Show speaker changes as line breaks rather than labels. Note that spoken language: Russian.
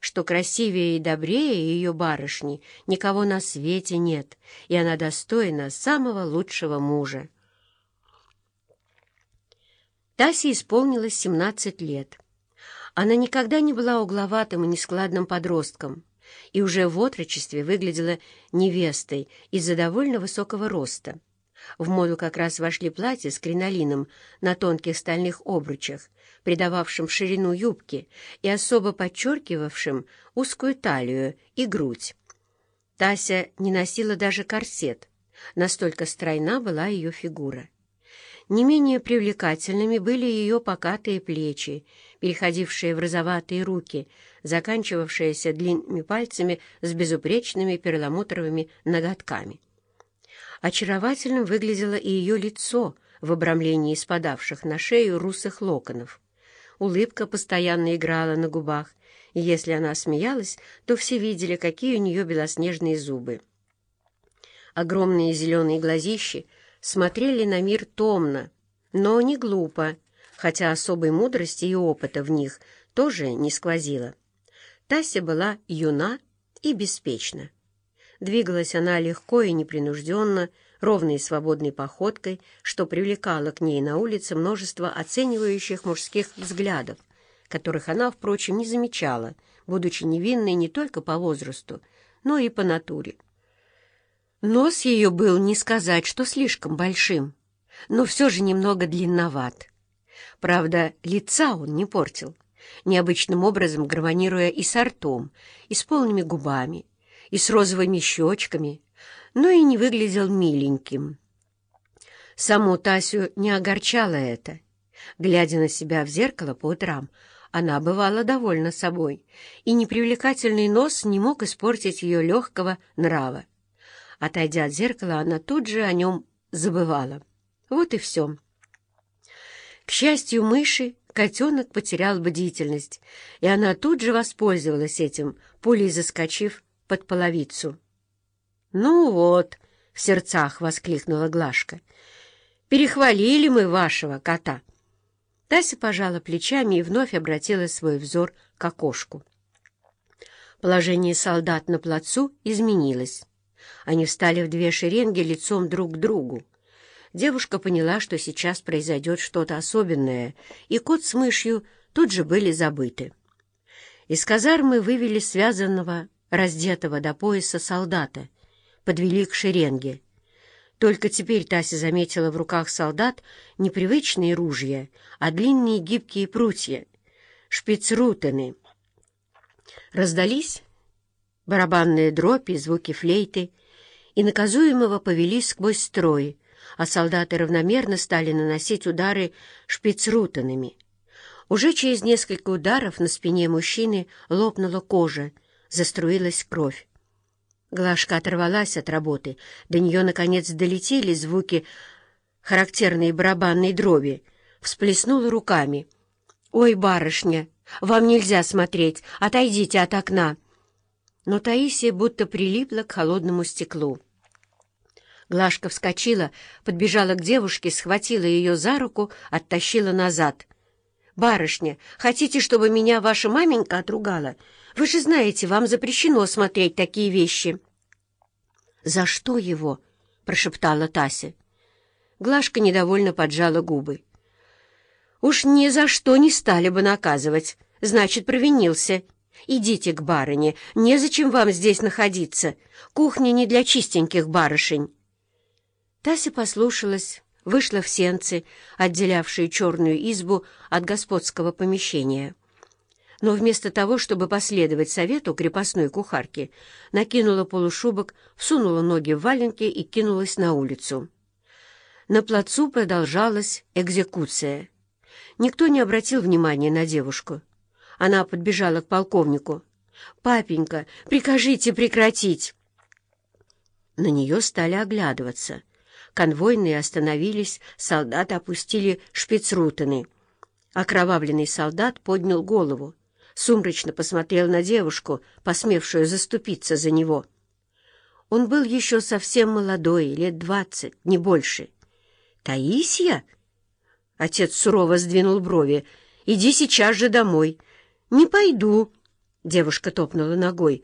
что красивее и добрее ее барышни никого на свете нет, и она достойна самого лучшего мужа. Тасе исполнилось 17 лет. Она никогда не была угловатым и нескладным подростком, и уже в отрочестве выглядела невестой из-за довольно высокого роста. В моду как раз вошли платья с кринолином на тонких стальных обручах, придававшим ширину юбки и особо подчеркивавшим узкую талию и грудь. Тася не носила даже корсет, настолько стройна была ее фигура. Не менее привлекательными были ее покатые плечи, переходившие в розоватые руки, заканчивавшиеся длинными пальцами с безупречными перламутровыми ноготками. Очаровательным выглядело и ее лицо в обрамлении спадавших на шею русых локонов. Улыбка постоянно играла на губах, и если она смеялась, то все видели, какие у нее белоснежные зубы. Огромные зеленые глазищи — смотрели на мир томно, но не глупо, хотя особой мудрости и опыта в них тоже не сквозило. Тася была юна и беспечна. Двигалась она легко и непринужденно, ровной и свободной походкой, что привлекало к ней на улице множество оценивающих мужских взглядов, которых она, впрочем, не замечала, будучи невинной не только по возрасту, но и по натуре. Нос ее был не сказать, что слишком большим, но все же немного длинноват. Правда, лица он не портил, необычным образом гармонируя и с ртом, и с полными губами, и с розовыми щечками, но и не выглядел миленьким. Саму Тасю не огорчало это. Глядя на себя в зеркало по утрам, она бывала довольна собой, и непривлекательный нос не мог испортить ее легкого нрава. Отойдя от зеркала, она тут же о нем забывала. Вот и все. К счастью мыши, котенок потерял бдительность, и она тут же воспользовалась этим, пулей заскочив под половицу. «Ну вот», — в сердцах воскликнула Глашка, — «перехвалили мы вашего кота». Тася пожала плечами и вновь обратила свой взор к окошку. Положение солдат на плацу изменилось. Они встали в две шеренги лицом друг к другу. Девушка поняла, что сейчас произойдет что-то особенное, и кот с мышью тут же были забыты. Из казармы вывели связанного, раздетого до пояса солдата, подвели к шеренге. Только теперь Тася заметила в руках солдат непривычные ружья, а длинные гибкие прутья, шпицрутены. Раздались барабанные дробь и звуки флейты, и наказуемого повели сквозь строй, а солдаты равномерно стали наносить удары шпицрутанами. Уже через несколько ударов на спине мужчины лопнула кожа, заструилась кровь. Глашка оторвалась от работы, до нее, наконец, долетели звуки характерной барабанной дроби, всплеснула руками. «Ой, барышня, вам нельзя смотреть, отойдите от окна!» но Таисия будто прилипла к холодному стеклу. Глашка вскочила, подбежала к девушке, схватила ее за руку, оттащила назад. «Барышня, хотите, чтобы меня ваша маменька отругала? Вы же знаете, вам запрещено смотреть такие вещи». «За что его?» — прошептала Тася. Глашка недовольно поджала губы. «Уж ни за что не стали бы наказывать. Значит, провинился». «Идите к барыне, незачем вам здесь находиться. Кухня не для чистеньких барышень». Тася послушалась, вышла в сенцы, отделявшие черную избу от господского помещения. Но вместо того, чтобы последовать совету крепостной кухарки, накинула полушубок, всунула ноги в валенки и кинулась на улицу. На плацу продолжалась экзекуция. Никто не обратил внимания на девушку. Она подбежала к полковнику. «Папенька, прикажите прекратить!» На нее стали оглядываться. Конвойные остановились, солдаты опустили шпицрутены. Окровавленный солдат поднял голову, сумрачно посмотрел на девушку, посмевшую заступиться за него. Он был еще совсем молодой, лет двадцать, не больше. «Таисия?» Отец сурово сдвинул брови. «Иди сейчас же домой. «Не пойду». Девушка топнула ногой.